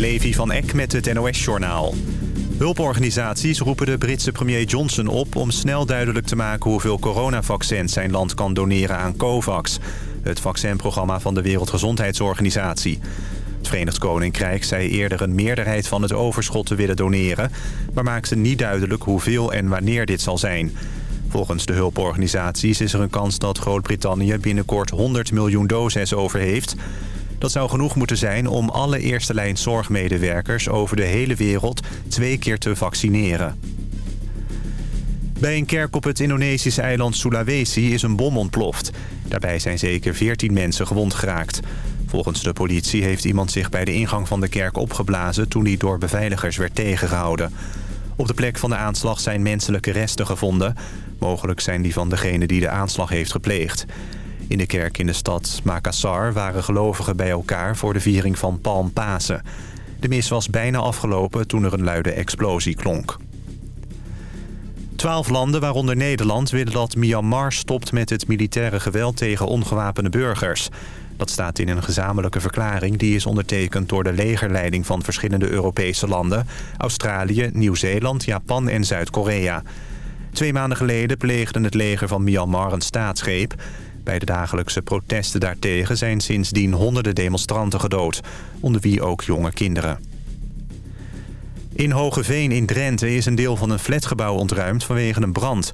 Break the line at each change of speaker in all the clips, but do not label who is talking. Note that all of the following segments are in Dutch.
Levi van Eck met het NOS-journaal. Hulporganisaties roepen de Britse premier Johnson op... om snel duidelijk te maken hoeveel coronavaccins zijn land kan doneren aan COVAX... het vaccinprogramma van de Wereldgezondheidsorganisatie. Het Verenigd Koninkrijk zei eerder een meerderheid van het overschot te willen doneren... maar maakte niet duidelijk hoeveel en wanneer dit zal zijn... Volgens de hulporganisaties is er een kans dat Groot-Brittannië binnenkort 100 miljoen doses over heeft. Dat zou genoeg moeten zijn om alle eerste lijn zorgmedewerkers over de hele wereld twee keer te vaccineren. Bij een kerk op het Indonesische eiland Sulawesi is een bom ontploft. Daarbij zijn zeker 14 mensen gewond geraakt. Volgens de politie heeft iemand zich bij de ingang van de kerk opgeblazen... toen hij door beveiligers werd tegengehouden. Op de plek van de aanslag zijn menselijke resten gevonden. Mogelijk zijn die van degene die de aanslag heeft gepleegd. In de kerk in de stad Makassar waren gelovigen bij elkaar voor de viering van Palm Pasen. De mis was bijna afgelopen toen er een luide explosie klonk. Twaalf landen, waaronder Nederland, willen dat Myanmar stopt met het militaire geweld tegen ongewapende burgers. Dat staat in een gezamenlijke verklaring die is ondertekend door de legerleiding van verschillende Europese landen, Australië, Nieuw-Zeeland, Japan en Zuid-Korea. Twee maanden geleden pleegde het leger van Myanmar een staatsgreep. Bij de dagelijkse protesten daartegen zijn sindsdien honderden demonstranten gedood, onder wie ook jonge kinderen. In Hogeveen in Drenthe is een deel van een flatgebouw ontruimd vanwege een brand.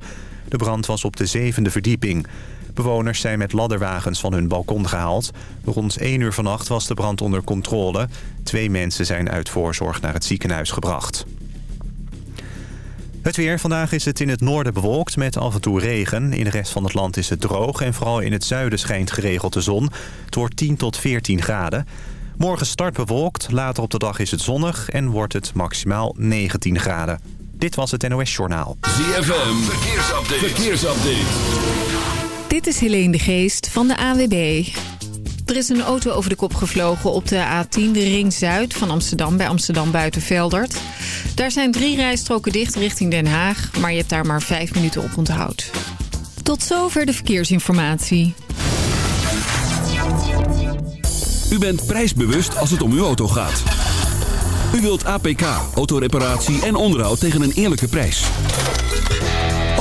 De brand was op de zevende verdieping. Bewoners zijn met ladderwagens van hun balkon gehaald. Rond 1 uur vannacht was de brand onder controle. Twee mensen zijn uit voorzorg naar het ziekenhuis gebracht. Het weer. Vandaag is het in het noorden bewolkt met af en toe regen. In de rest van het land is het droog en vooral in het zuiden schijnt geregeld de zon. Het wordt 10 tot 14 graden. Morgen start bewolkt, later op de dag is het zonnig en wordt het maximaal 19 graden. Dit was het NOS Journaal.
ZFM, verkeersupdate. verkeersupdate.
Dit is Helene de Geest van de AWB. Er is een auto over de kop gevlogen op de A10, de Ring Zuid van Amsterdam... bij Amsterdam Buitenveldert. Daar zijn drie rijstroken dicht richting Den Haag... maar je hebt daar maar vijf minuten op onthoud. Tot zover de verkeersinformatie.
U bent prijsbewust als het om uw auto gaat. U wilt APK, autoreparatie en onderhoud tegen een eerlijke prijs.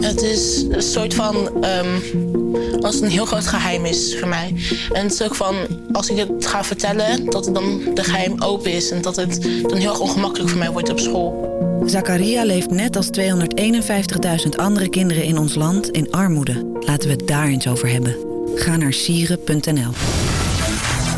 Het is een soort van... Um, als het een heel groot geheim is voor mij. En het is ook van, als ik het ga vertellen... dat het dan de geheim open is. En dat het dan heel ongemakkelijk voor mij wordt op school.
Zakaria leeft net als 251.000 andere kinderen in ons land in armoede. Laten we het daar eens over hebben. Ga naar sieren.nl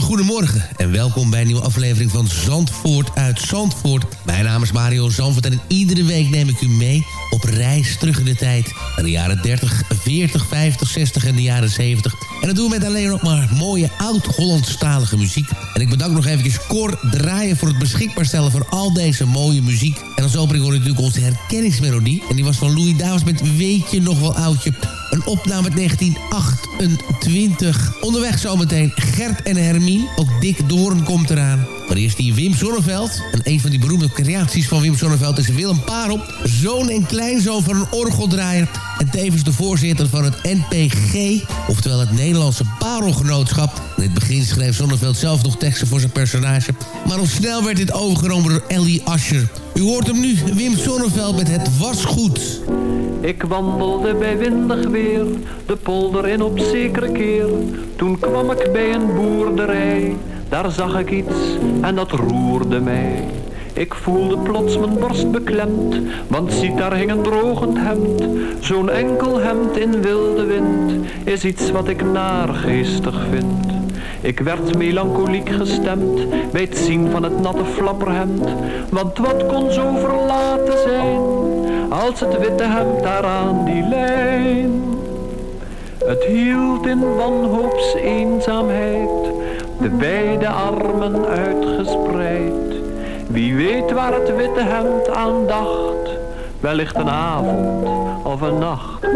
goedemorgen en welkom bij een nieuwe aflevering van Zandvoort uit Zandvoort. Mijn naam is Mario Zandvoort en iedere week neem ik u mee op reis terug in de tijd. Naar de jaren 30, 40, 50, 60 en de jaren 70. En dat doen we met alleen nog maar mooie oud-Hollandstalige muziek. En ik bedank nog eventjes Cor Draaien voor het beschikbaar stellen van al deze mooie muziek. En als opening hoor ik natuurlijk onze herkenningsmelodie. En die was van Louis Davis met Weet je nog wel oudje. Een opname uit 1928. Onderweg zometeen Gert en Hermie. Ook Dick Doorn komt eraan. Maar eerst die Wim Sonneveld. En een van die beroemde creaties van Wim Sonneveld is Willem Parel. Zoon en kleinzoon van een orgeldraaier. En tevens de voorzitter van het NPG. Oftewel het Nederlandse Parelgenootschap. In het begin schreef Sonneveld zelf nog teksten voor zijn personage. Maar al snel werd dit overgenomen door Ellie Ascher. U hoort hem nu, Wim Sonneveld met Het Was Goed.
Ik wandelde bij windig weer, de polder in op zekere keer. Toen kwam ik bij een boerderij, daar zag ik iets en dat roerde mij. Ik voelde plots mijn borst beklemd, want ziet daar hing een drogend hemd. Zo'n enkel hemd in wilde wind, is iets wat ik naargeestig vind. Ik werd melancholiek gestemd bij het zien van het natte flapperhemd. Want wat kon zo verlaten zijn, als het witte hemd daar aan die lijn. Het hield in wanhoops eenzaamheid, de beide armen uitgespreid. Wie weet waar het witte hemd aan dacht, wellicht een avond of een nacht.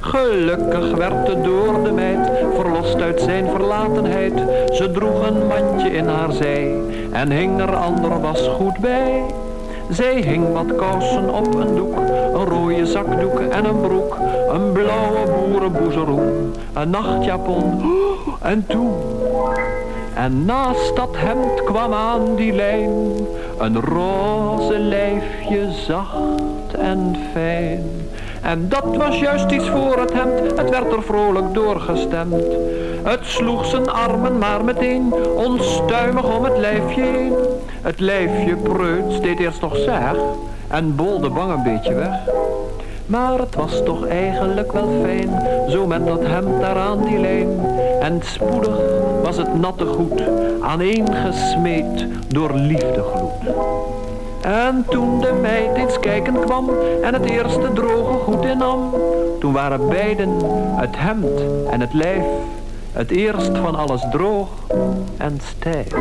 Gelukkig werd de door de meid verlost uit zijn verlatenheid. Ze droeg een mandje in haar zij en hing er ander was goed bij. Zij hing wat kousen op een doek, een rode zakdoek en een broek, een blauwe boerenboezeroen, een nachtjapon en toen. En naast dat hemd kwam aan die lijn een roze lijfje zacht en fijn. En dat was juist iets voor het hemd, het werd er vrolijk doorgestemd. Het sloeg zijn armen maar meteen onstuimig om het lijfje heen. Het lijfje preuts deed eerst nog zeg en bolde bang een beetje weg. Maar het was toch eigenlijk wel fijn, zo met dat hemd daar aan die lijn. En spoedig was het natte goed, aaneengesmeed door liefdegloed. En toen de meid eens kijken kwam en het eerste droge goed innam, toen waren beiden, het hemd en het lijf, het eerst van alles droog en stijf.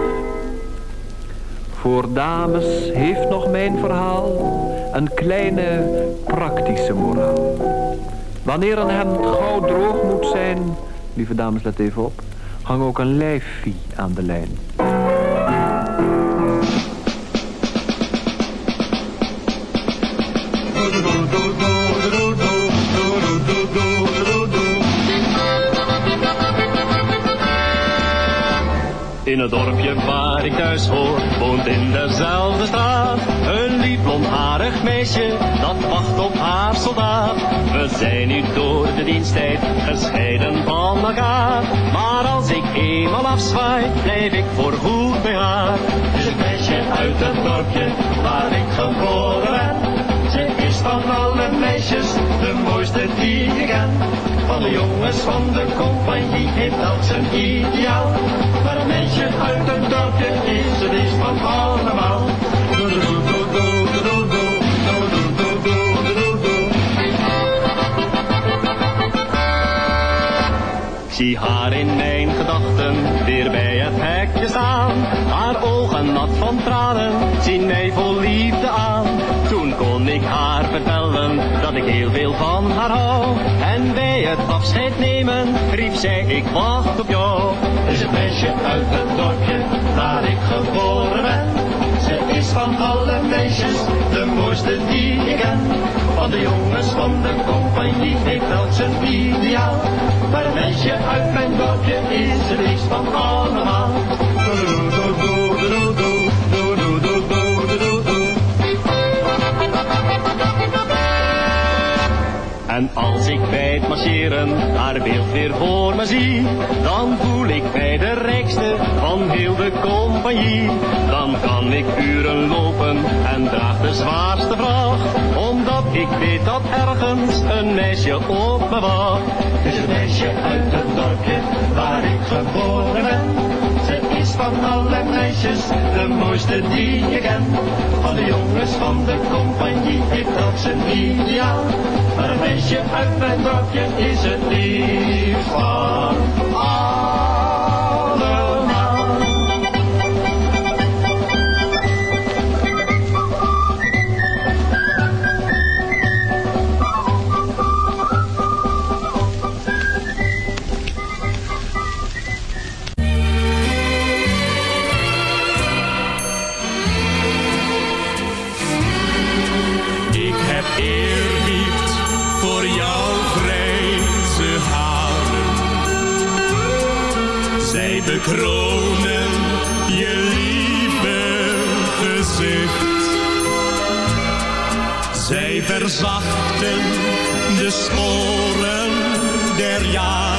Voor dames heeft nog mijn verhaal een kleine praktische moraal. Wanneer een hemd gauw droog moet zijn, lieve dames let even op, hang ook een lijfvie aan de lijn.
In het dorpje waar ik thuis hoor, woont in dezelfde straat. Een lief blondharig meisje, dat wacht op haar soldaat. We zijn nu door de diensttijd gescheiden van elkaar. Maar als ik eenmaal afzwaai, blijf ik voor goed bij haar. Het een meisje uit het dorpje waar ik geboren ben. Ze is van alle meisjes de mooiste die ik ken. Van de jongens van de compagnie heeft dat zijn ideaal. Maar een meisje uit een dorpje is het is van allemaal. Zie haar in mijn gedachten weer bij het hekje staan. Haar ogen nat van tranen zien mij vol liefde aan. Toen kon ik haar vertellen dat ik heel veel van haar hou. En bij het afscheid nemen riep zij ik wacht op jou. Is een meisje uit het dorpje waar ik geboren ben. Ze is van alle meisjes de mooiste die ik ken. Van de jongens van de compagnie heeft dat zijn ideaal. Maar een meisje uit mijn dorpje is het liefst van allemaal. En als ik bij het marcheren haar beeld weer voor me zie, dan voel ik mij de rijkste van heel de compagnie. Dan kan ik uren lopen en draag de zwaarste vracht, omdat ik weet dat ergens een meisje op me wacht. Het is een meisje uit het dorpje waar ik geboren ben. Van alle meisjes de mooiste die je kent. Van de jongens van de compagnie heeft dat zijn ideaal. Maar een meisje uit mijn dorpje is het lief van
verzachten de sporen der jaren.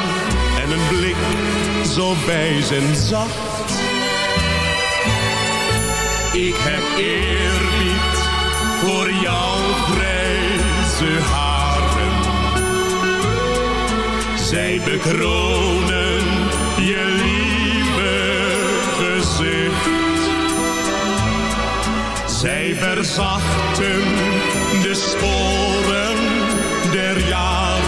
en een blik zo wijs en zacht ik heb eerbied voor jouw grijze haren. Zij bekronen je lieve gezicht. Zij verzachten de sporen der jaren.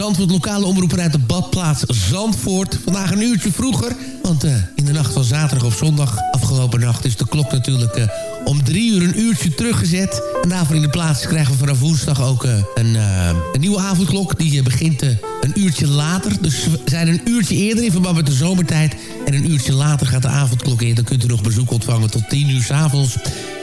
Zandvoort, lokale omroeper uit de badplaats Zandvoort. Vandaag een uurtje vroeger, want eh, in de nacht van zaterdag of zondag... afgelopen nacht is de klok natuurlijk eh, om drie uur een uurtje teruggezet. En daarvoor in de plaats krijgen we vanaf woensdag ook eh, een, een nieuwe avondklok. Die begint een uurtje later. Dus we zijn een uurtje eerder in verband met de zomertijd. En een uurtje later gaat de avondklok in. Dan kunt u nog bezoek ontvangen tot tien uur s'avonds.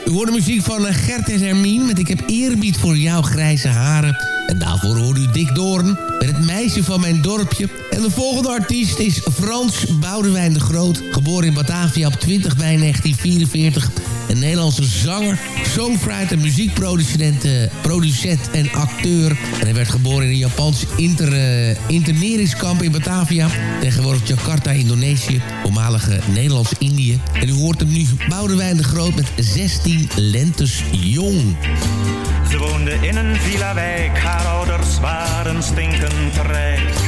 U hoort de muziek van eh, Gert en Hermine met Ik heb eerbied voor jouw grijze haren. En daarvoor hoort u Dick Doorn met het meisje van mijn dorpje. En de volgende artiest is Frans Boudewijn de Groot. Geboren in Batavia op 20 mei 1944. Een Nederlandse zanger, songwriter, muziekproducent eh, producent en acteur. En hij werd geboren in een Japans inter, eh, in Batavia. Tegenwoordig Jakarta, Indonesië, voormalige Nederlands-Indië. En u hoort hem nu, Boudewijn de Groot met 16 lentes jong.
Ze woonde in een villa-wijk, haar ouders waren stinkend rijk.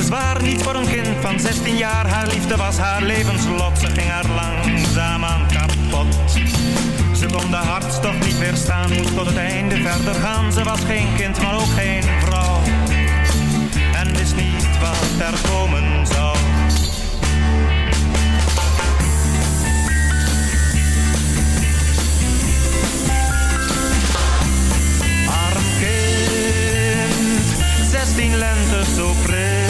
Te zwaar, niet voor een kind van 16 jaar. Haar liefde was haar levenslot, ze ging haar langzaam aan kapot. Ze kon de hartstocht niet weerstaan, moest tot het einde verder gaan. Ze was geen kind, maar ook geen vrouw. En wist niet wat er komen zou. Arm kind, 16 lente zo pril.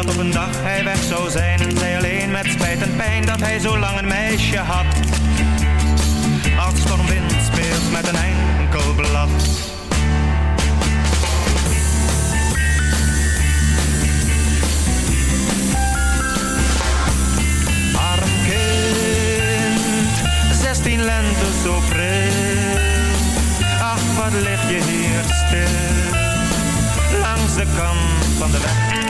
Dat op een dag hij weg zou zijn en zij alleen met spijt en pijn dat hij zo lang een meisje had. met een enkel blad. Arm kind, zestien lente zo pril. Ach, wat lig je hier stil, langs de kant van de weg.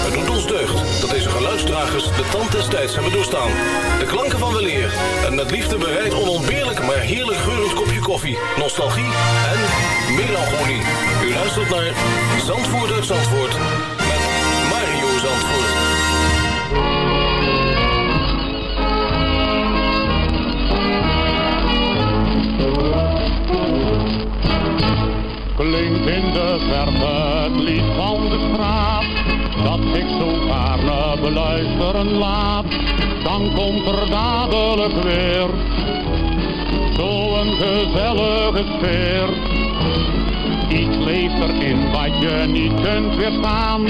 Dat deze geluidsdragers de tand des tijds hebben doorstaan. De klanken van weleer en met liefde bereid onontbeerlijk maar heerlijk geurend kopje koffie, nostalgie en melancholie. U luistert naar Zandvoort uit Zandvoort met Mario Zandvoort.
Klinkt in de verte het lied van de gaarne beluisteren laat. Dan komt er dadelijk weer zo'n gezellige sfeer. Iets leeft erin wat je niet kunt weerstaan.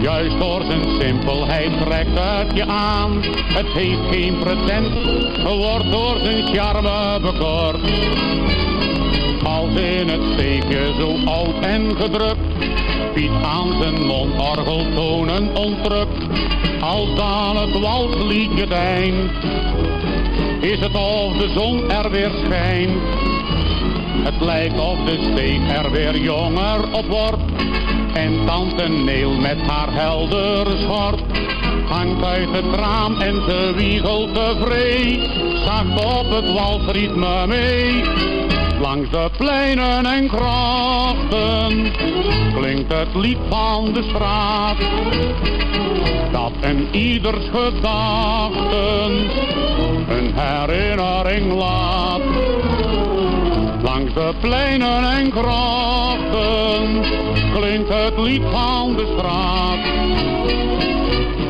Juist door zijn simpelheid trekt het je aan. Het heeft geen pretentie, wordt door zijn charme bekort. Als in het steekje zo oud en gedrukt. Piet aan zijn mondorgel tonen ontrukt. Als dan het walsliedje het eind. Is het of de zon er weer schijnt. Het lijkt of de steek er weer jonger op wordt. En tante Neel met haar heldere schort. Hangt uit het raam en ze wiegelt tevreden. Zacht op het walsritme mee. Langs de pleinen en grachten klinkt het lied van de straat. Dat en ieders gedachten een herinnering laat. Langs de pleinen en grachten klinkt het lied van de straat.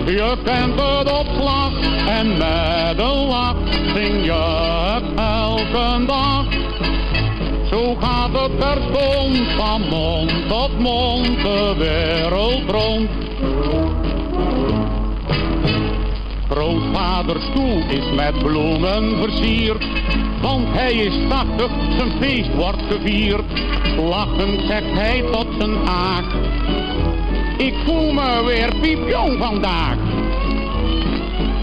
Je kent het op slag en met een lach zing je het elke dag. Zo gaat het terstond van mond tot mond de wereld rond. Grootvaders stoel is met bloemen versierd, want hij is tachtig, zijn feest wordt gevierd. Lachend zegt hij tot zijn aag, ik voel me weer piepjong vandaag.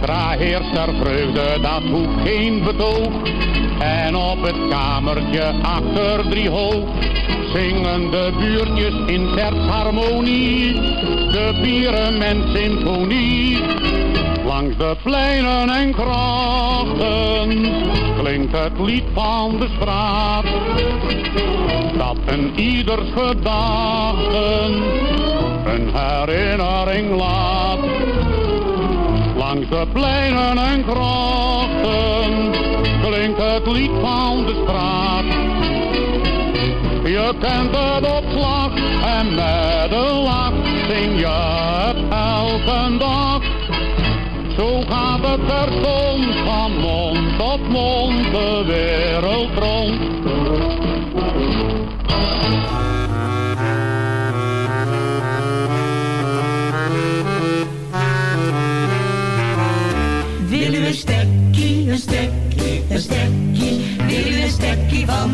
Dra heerst er vreugde, dat hoeft geen betoog. En op het kamertje achter drie hoog zingen de buurtjes in tertsharmonie. De bieren symfonie. Langs de pleinen en grachten klinkt het lied van de straat. Dat een ieders gedachten een herinnering laat. Langs de pleinen en grachten klinkt het lied van de straat. Je kent het op slag en met een lach zing je het elke dag. Zo gaat het terstond van mond tot mond de wereld rond.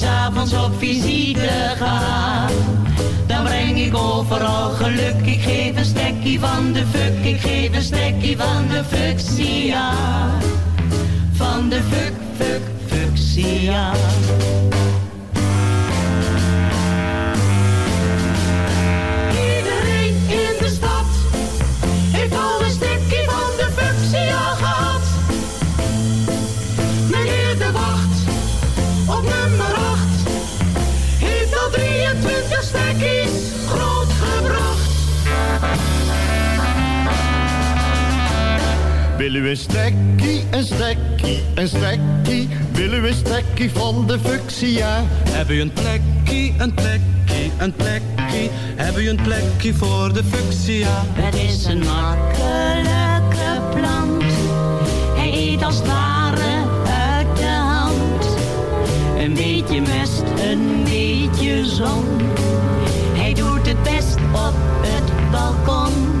S'avonds op visite ga, dan breng ik overal geluk. Ik geef een stekkie van de fuck, ik geef een stekkie van de fuchsia. Van de fuck, fuck, fuchsia.
Willen we een stekkie, een stekkie, een stekkie? Willen we een stekkie van de fuchsia?
Hebben u een plekje, een plekje, een plekje? Hebben u een plekje voor de fuchsia?
Het is een makkelijke plant. Hij eet als ware uit de hand. Een beetje mest, een beetje zon. Hij doet het best op het balkon.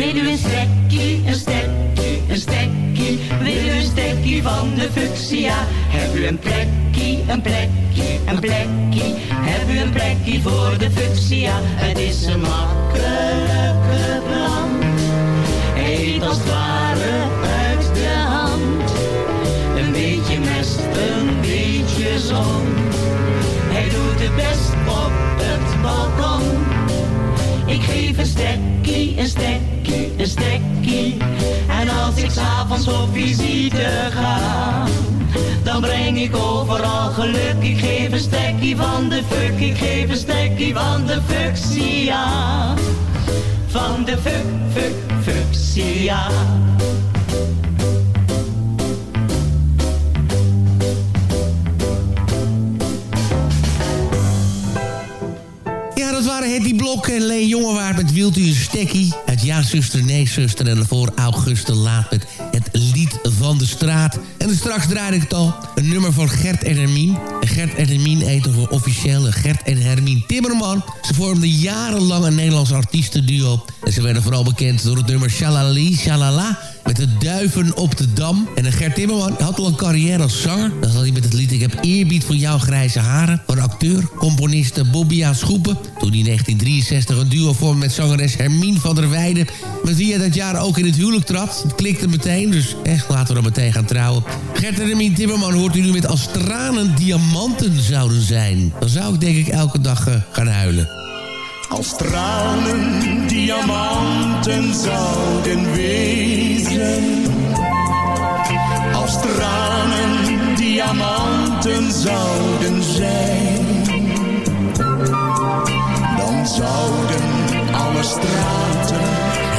Wil u een stekkie, een stekkie, een stekkie? Wil u een stekkie van de fuchsia? Heb u een plekkie, een plekkie, een plekkie? Heb u een plekkie voor de fuchsia? Het is een makkelijke plant. Eet als het ware uit de hand. Een beetje mest, een beetje zon. Hij doet het best op het balkon. Ik geef een stekkie, een stekkie, een stekkie. En als ik s'avonds op visite ga, dan breng ik overal geluk. Ik geef een stekkie van de fuck, ik geef een stekkie van de fuchsia. Van de fuck, fuck, fuchsia.
Waren Hetty Blok en Leen Jongewaard met Wilt u een stekkie? Het Ja, zuster, nee, zuster. En daarvoor Auguste Laat met het lied van de straat. En straks draaide ik het al. Een nummer van Gert en Hermien. En Gert en Hermien eten voor officiële Gert en Hermien Timmerman. Ze vormden jarenlang een Nederlands artiestenduo. En ze werden vooral bekend door het nummer Shalali Shalala met de duiven op de dam. En Gert Timmerman had al een carrière als zanger. Dat had hij met het lied Ik heb eerbied voor jouw grijze haren. Van acteur, componist Bobbia Schoepen. Toen hij in 1963 een duo vormde met zangeres Hermine van der Weijden. Met wie hij dat jaar ook in het huwelijk trad. Het klikte meteen, dus echt laten we dan meteen gaan trouwen. Gert en Hermine Timmerman hoort u nu met als tranen diamanten zouden zijn. Dan zou ik denk ik elke dag eh, gaan huilen.
Als tranen diamanten zouden wezen. Als tranen diamanten zouden zijn. Dan zouden alle straten,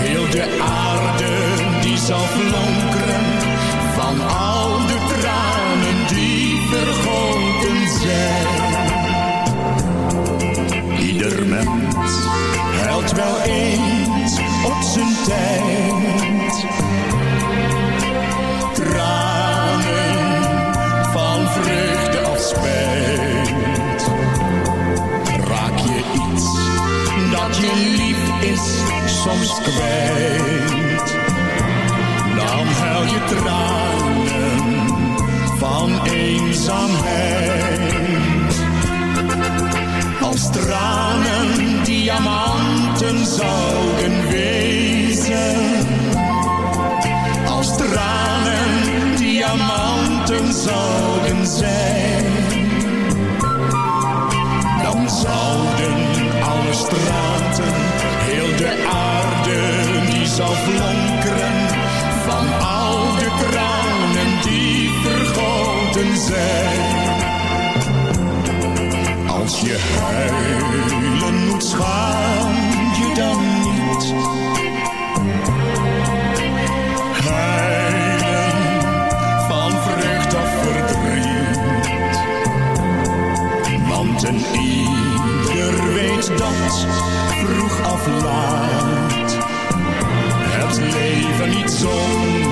heel de aarde, die zou flonkeren. Van al de tranen die vergoten zijn. Ieder mens huilt wel eens op zijn tijd. Soms kwijt. Dan huil je tranen van eenzaamheid. Als tranen diamanten zouden wezen. Als tranen diamanten zouden zijn. Dan zouden straten, heel de aarde, die zou flonkeren. Van al de tranen die vergoten zijn. Als je huilen moet, schaam je dan niet. Weet dat, vroeg of laat, het leven niet zonder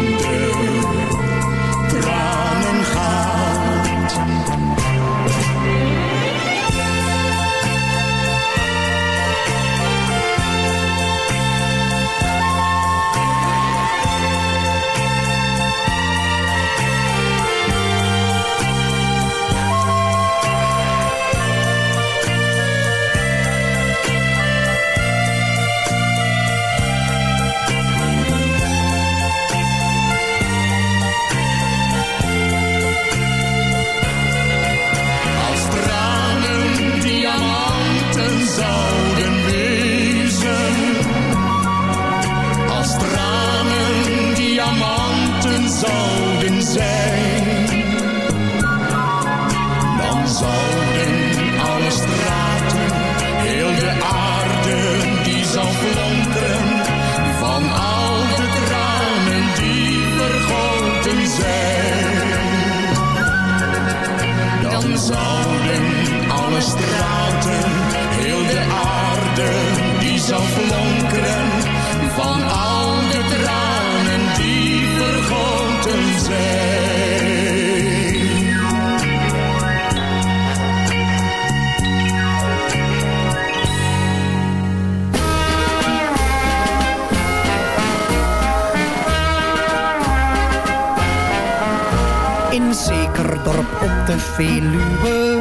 de
Veluwe,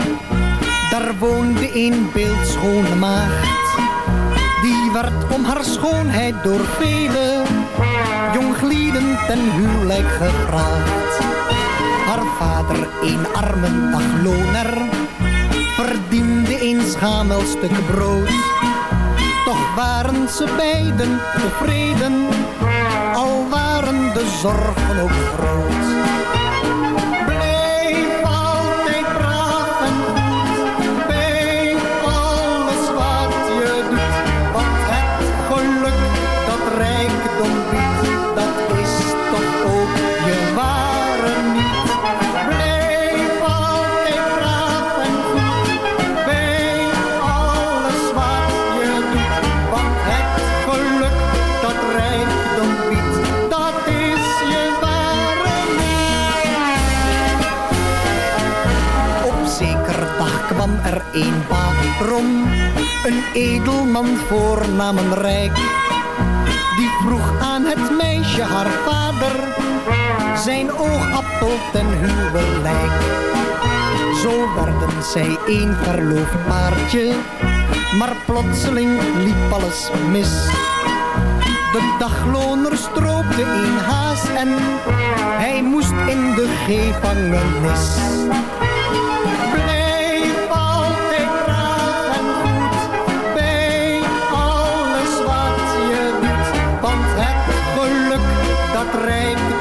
daar woonde een beeldschone maagd. Die werd om haar schoonheid door vele jonglieden ten huwelijk gevraagd. Haar vader, een arme dagloner, verdiende een schamel stuk brood. Toch waren ze beiden tevreden, al waren de zorgen ook groot. Een baron, een edelman voornamen rijk. Die vroeg aan het meisje haar vader, zijn oogappel ten huwelijk. Zo werden zij een verloofd paardje, maar plotseling liep alles mis. De dagloner stroopte een haas en hij moest in de gevangenis.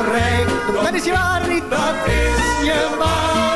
Rijdt. Dat is je waar niet. Dat is je ware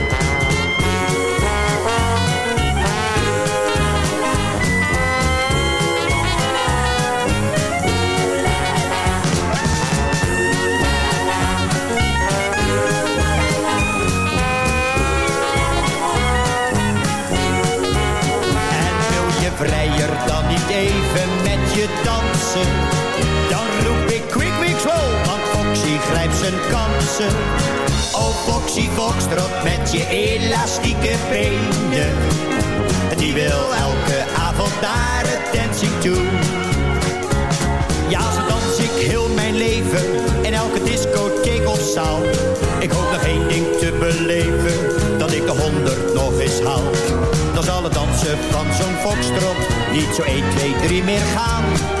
kansen. Oh Foxy Foxtrot met je elastieke benen. Die wil elke avond naar het dancing toe. Ja, zo dans ik heel mijn leven in elke discotheek of zaal. Ik hoop nog één ding te beleven, dat ik de honderd nog eens haal. Dan zal het dansen van zo'n foxtrot niet zo 1, 2, 3 meer gaan.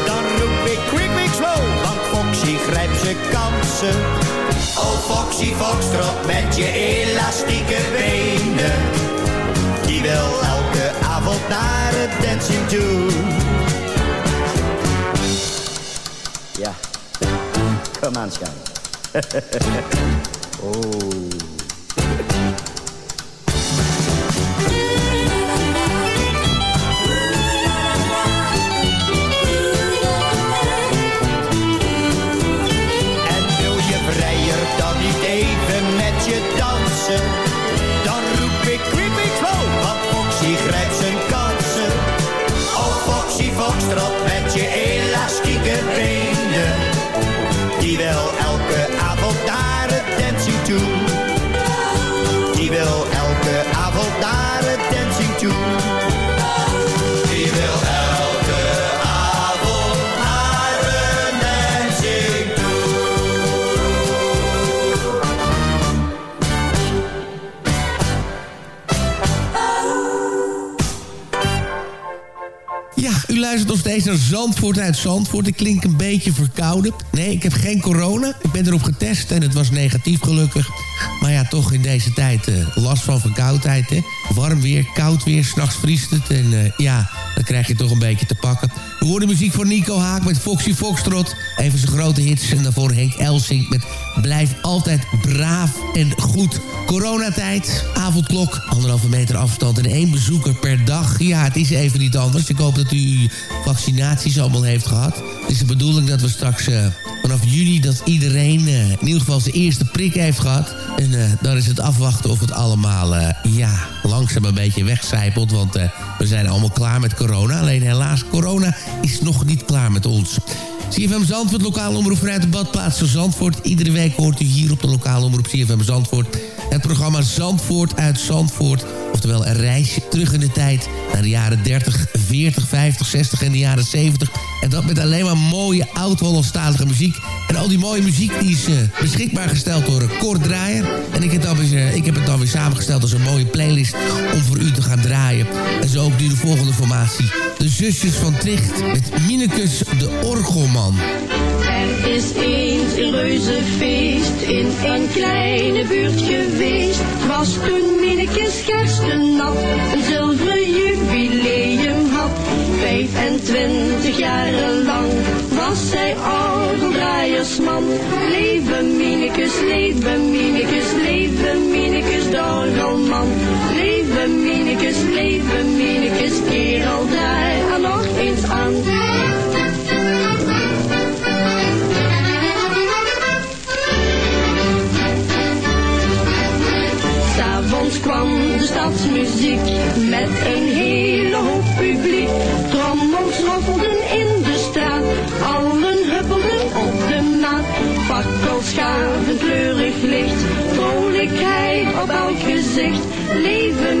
Grijpt zijn kansen. Oh Foxy Foxtrot met je elastieke benen. Die wil elke avond naar het dancing toe. Ja, kom aan, schat. oh.
Steeds naar Zandvoort uit Zandvoort. Ik klink een beetje verkouden. Nee, ik heb geen corona. Ik ben erop getest en het was negatief gelukkig. Maar ja, toch in deze tijd eh, last van verkoudheid. Hè? Warm weer, koud weer, s'nachts vriest het. En eh, ja, dan krijg je toch een beetje te pakken. We horen muziek van Nico Haak met Foxy Foxtrot. Even zijn grote hits. En daarvoor Henk Elsink met Blijf altijd braaf en goed. Coronatijd, avondklok, anderhalve meter afstand en één bezoeker per dag. Ja, het is even niet anders. Ik hoop dat u vaccinaties allemaal heeft gehad. Het is de bedoeling dat we straks eh, vanaf juni... dat iedereen eh, in ieder geval zijn eerste prik heeft gehad. En eh, dan is het afwachten of het allemaal ja, langzaam een beetje wegcijpelt. Want we zijn allemaal klaar met corona. Alleen helaas, corona is nog niet klaar met ons. CFM Zandvoort, lokale omroep vanuit de badplaats van Zandvoort. Iedere week hoort u hier op de lokale omroep CFM Zandvoort... het programma Zandvoort uit Zandvoort. Oftewel een reisje terug in de tijd naar de jaren 30, 40, 50, 60 en de jaren 70. En dat met alleen maar mooie oud-Hollandstalige muziek. En al die mooie muziek is eh, beschikbaar gesteld door uh, Kort Draaier. En ik heb, dan weer, eh, ik heb het dan weer samengesteld als een mooie playlist om voor u te gaan draaien. En zo ook nu de volgende formatie. De Zusjes van Tricht met Minecus de Orgelman.
Er is eens een reuzenfeest in een kleine buurt geweest. Was toen Minnekes Gerstenat een zilveren jubileum had. 25 jaren lang was zij orgeldraaiersman. Leven Minicus, leven Minicus, leven Minicus, de orgelman. Leven Minicus, leven Minicus, kerel, draai stadsmuziek met een hele hoop publiek. Trommels roffelden in de straat, allen huppelden op de maat. Fakkels gaven kleurig licht, vrolijkheid op elk gezicht. Leven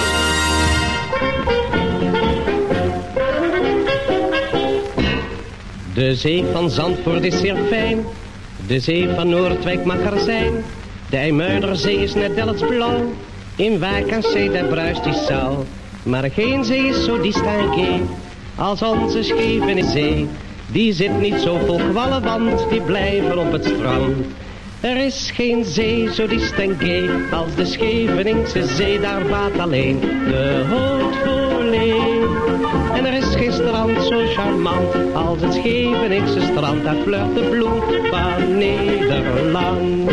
De zee van Zandvoort is zeer fijn. De zee van Noordwijk mag er zijn. De IJmuiderzee is net Delfts blauw. In Wijk aan zee daar bruist die zaal. Maar geen zee is zo distingué als onze Scheveningzee. Die zit niet zo vol kwallen, want die blijven op het strand. Er is geen zee zo distingué als de Scheveningse zee, daar baat alleen de hout volley. En er is geen strand zo charmant als het Scheveningse strand, daar flirt de bloem van Nederland.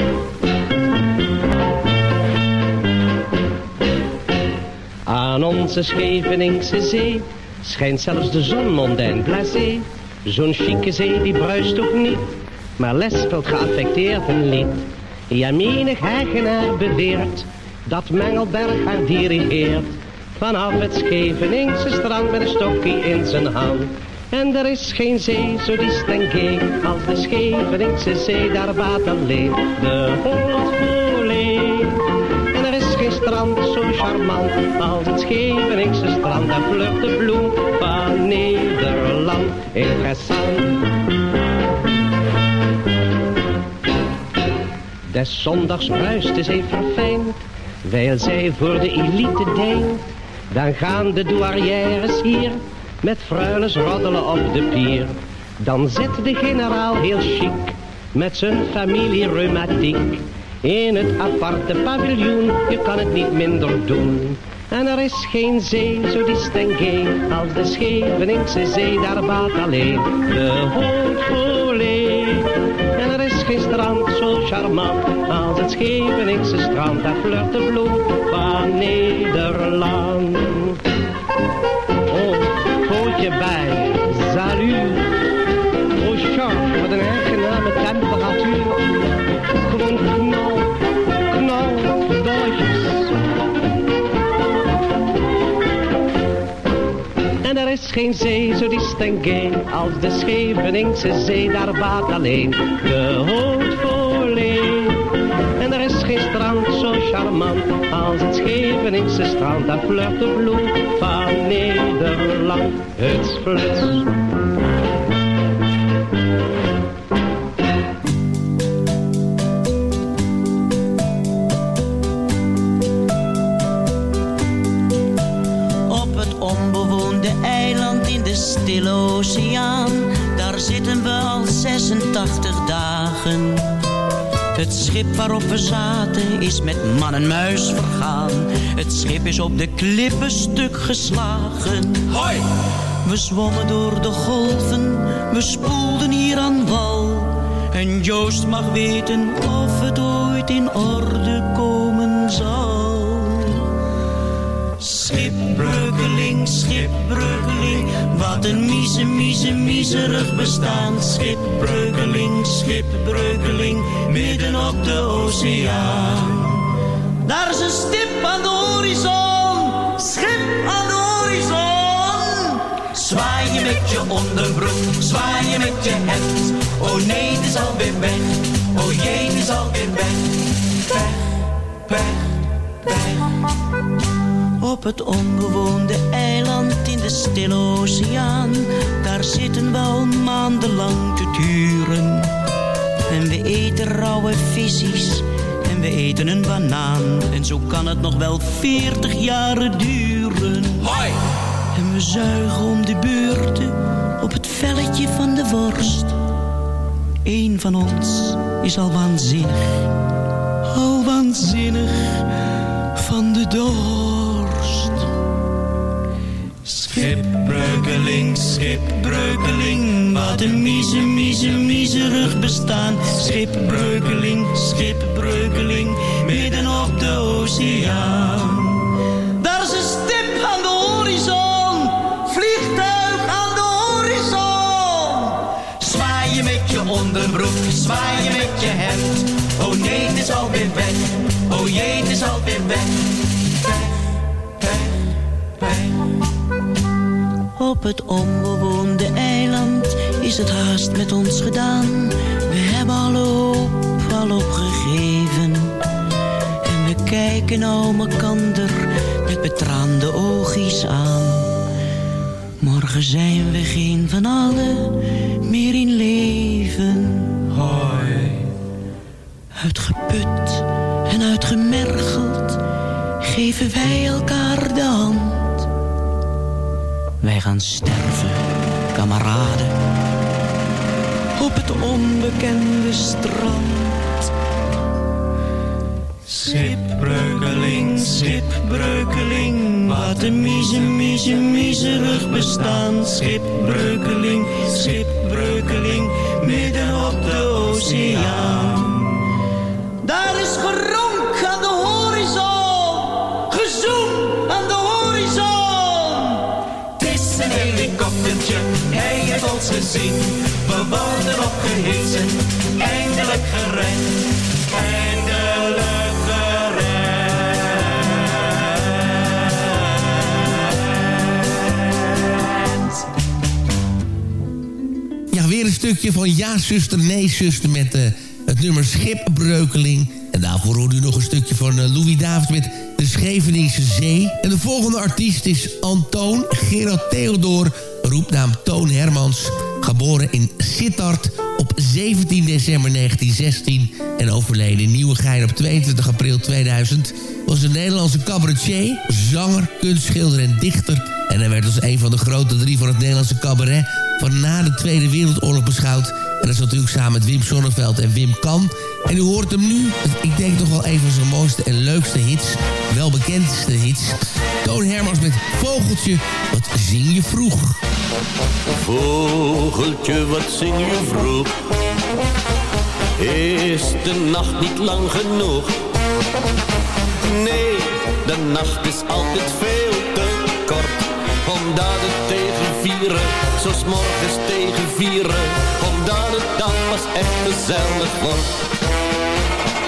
Aan onze Scheveningse zee schijnt zelfs de zon mondain blasé. Zo'n chique zee die bruist ook niet, maar les geaffecteerd een lied. Ja, menig eigenaar beweert dat Mengelberg haar dirigeert. Vanaf het Scheveningse strand met een stokje in zijn hand. En er is geen zee zo distingué als de Scheveningse zee, daar baat alleen de Holtvoorlee. En er is geen strand zo charmant als het Scheveningse strand, daar flirt de bloem van Nederland. Interessant. Des zondags bruist de zee verfijnd, wijl zij voor de elite deint. Dan gaan de douarières hier met fruiles roddelen op de pier. Dan zit de generaal heel chic met zijn familie reumatiek. In het aparte paviljoen, je kan het niet minder doen. En er is geen zee zo distingué als de Scheveningse zee, daar baat alleen de hoofdvolee. Strand zo charmant als het Scheveningse strand, daar flirt de bloem van Nederland. Oh, pootje bij, salut. Oh, Charles, wat een geen zee zo distingué als de Scheveningse zee, daar baat alleen de hoofdvolee. En er is geen strand zo charmant als het Scheveningse strand, daar flirt de bloem van Nederland. Het flits.
Het schip waarop we zaten is met man en muis vergaan. Het schip is op de klippen stuk geslagen. Hoi! We zwommen door de golven, we spoelden hier aan wal. En Joost mag weten of het ooit in orde komen zal. Schipbreukeling, schipbreukeling, wat een mieze, mieze, miserig bestaan. Schipbreukeling, schipbreukeling, midden op de oceaan. Daar is een stip aan de horizon, schip aan de horizon. Zwaai je met je onderbroek, zwaai je met je hemd. Oh nee, het is alweer weg, oh jee, het is alweer weg. Weg, weg. Op het onbewoonde eiland in de stille oceaan, daar zitten we al maandenlang te turen. En we eten rauwe visies en we eten een banaan. En zo kan het nog wel veertig jaren duren. Hoi! En we zuigen om de beurten op het velletje van de worst. Eén van ons is al waanzinnig, al waanzinnig van de dorst. Schipbreukeling, schipbreukeling, wat een mieze, mieze, miserig bestaan. Schipbreukeling, schipbreukeling, midden op de oceaan. Daar is een stip aan de horizon, vliegtuig aan de horizon. Zwaai je met je onderbroek, zwaai je met je hemd. Oh nee, het is alweer weg, oh jee, het is alweer weg. Op het onbewoonde eiland is het haast met ons gedaan. We hebben alle hoop al opgegeven. En we kijken nou mekander met betraande oogjes aan. Morgen zijn we geen van allen meer in leven. Hoi. Uitgeput en uitgemergeld geven wij elkaar de hand. Gaan sterven, kameraden, op het onbekende strand. Schipbreukeling, schipbreukeling, wat een mieze, mieze, miserig bestaan. Schipbreukeling, schipbreukeling, midden op de oceaan. Ons gezien. We worden eindelijk gered. Eindelijk gered.
Ja, weer een stukje van Ja, zuster, nee, zuster met eh, het nummer Schipbreukeling. En daarvoor hoort u nog een stukje van eh, Louis Davids met De Scheveningse Zee. En de volgende artiest is Antoon Gerard Theodor, roepnaam Toon Hermans. Geboren in Sittard op 17 december 1916 en overleden in Nieuwegein op 22 april 2000... was een Nederlandse cabaretier, zanger, kunstschilder en dichter... En hij werd als een van de grote drie van het Nederlandse cabaret... van na de Tweede Wereldoorlog beschouwd. En dat is natuurlijk samen met Wim Sonneveld en Wim Kan. En u hoort hem nu, ik denk toch wel een van zijn mooiste en leukste hits. Wel bekendste hits. Toon Hermans met Vogeltje, wat zing je vroeg?
Vogeltje, wat zing je vroeg? Is de nacht niet lang genoeg? Nee, de nacht is altijd veel te kort. Omdat het tegen vieren, zo morgens tegen vieren. Omdat het dan pas echt gezellig wordt.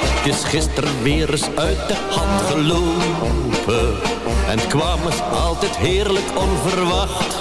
Het is gisteren weer eens uit de hand gelopen. En kwam eens altijd heerlijk onverwacht.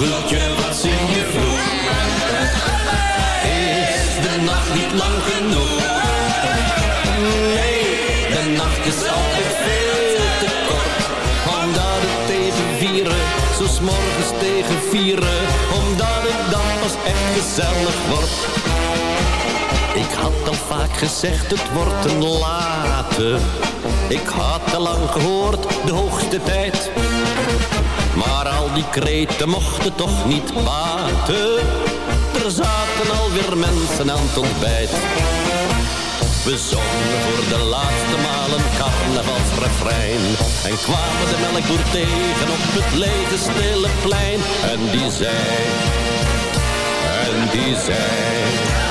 Vogeltje, wat zing je vroeg? Is de nacht niet lang genoeg? Nee, de nacht is altijd veel te kort. Omdat het tegen vieren, zo morgens tegen vieren. Omdat het dan pas echt gezellig wordt. Ik had al vaak gezegd, het wordt een late. Ik had al lang gehoord, de hoogste tijd. Die kreten mochten toch niet baten. Er zaten alweer mensen aan het ontbijt. We zongen voor de laatste maal een carnavalsrefrein. En kwamen de melkboer tegen op het lege stille plein. En die zei, en die zei...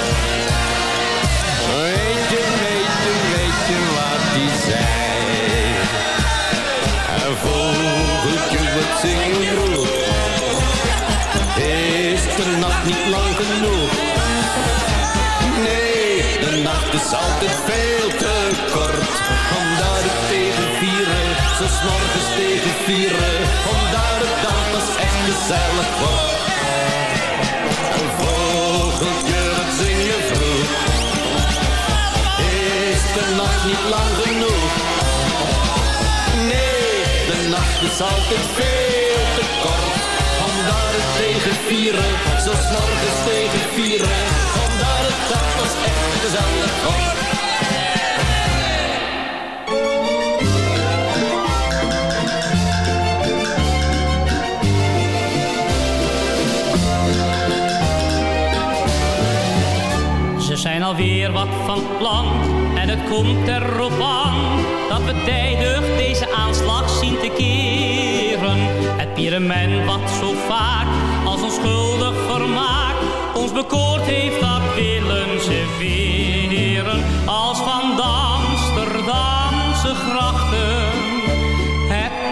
de nacht niet lang genoeg? Nee, de nacht is altijd veel te kort. Omdat het tegen vieren, zo morgens tegen vieren. Omdat het dan pas echt gezellig wordt. Een vogeltje, wat zing je vroeg? Is de nacht niet lang genoeg? Nee, de nacht is altijd veel. Omdat het tegen vieren, zo morgens tegen vieren. Omdat het dan pas echt gezellig.
Ze zijn alweer wat van plan en het komt erop aan dat we tijdig deze aanslag zien te keren. Het pyramid wat zo vaak als onschuldig vermaak ons bekoord heeft, dat willen ze weren. Als van Amsterdamse grachten het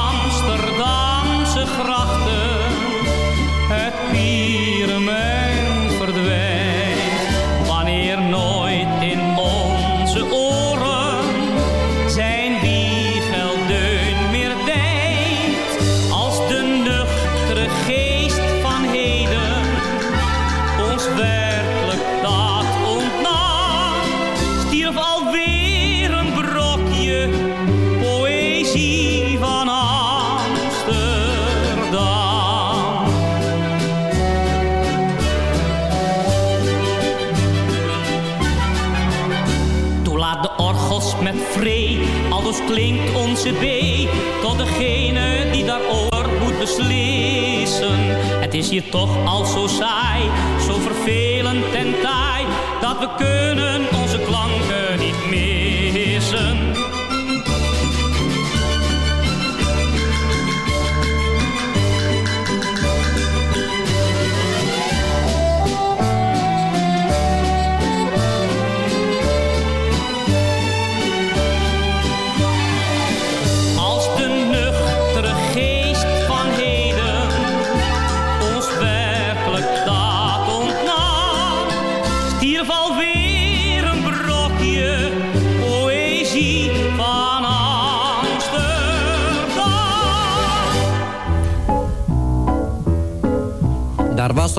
is hier toch al zo saai, zo vervelend en taai, dat we kunnen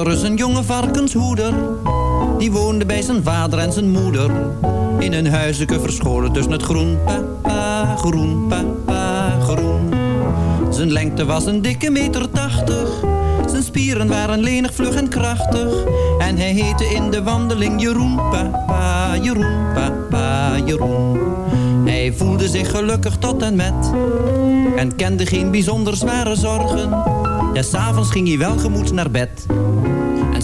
er eens een jonge varkenshoeder. Die woonde bij zijn vader en zijn moeder. In een huisje verscholen tussen het groen. Papa, groen, papa, groen. Zijn lengte was een dikke meter tachtig. Zijn spieren waren lenig, vlug en krachtig. En hij heette in de wandeling Jeroen, papa, Jeroen, papa, Jeroen. Hij voelde zich gelukkig tot en met. En kende geen bijzonder zware zorgen. Des avonds ging hij welgemoed naar bed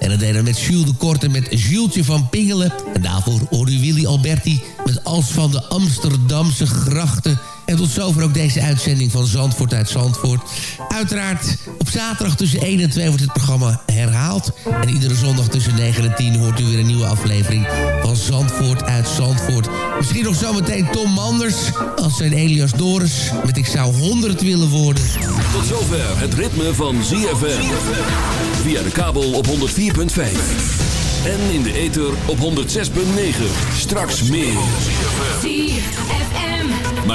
En dat deden met Jules de Korte met Jultje van Pingelen. En daarvoor hoorde Willy Alberti met Als van de Amsterdamse grachten. En tot zover ook deze uitzending van Zandvoort uit Zandvoort. Uiteraard op zaterdag tussen 1 en 2 wordt het programma herhaald. En iedere zondag tussen 9 en 10 hoort u weer een nieuwe aflevering van Zandvoort uit Zandvoort. Misschien nog zometeen Tom Manders als zijn Elias Doris met Ik zou 100 willen worden.
Tot zover het ritme van ZFM. Via de kabel op 104.5. En in de ether op 106.9. Straks meer.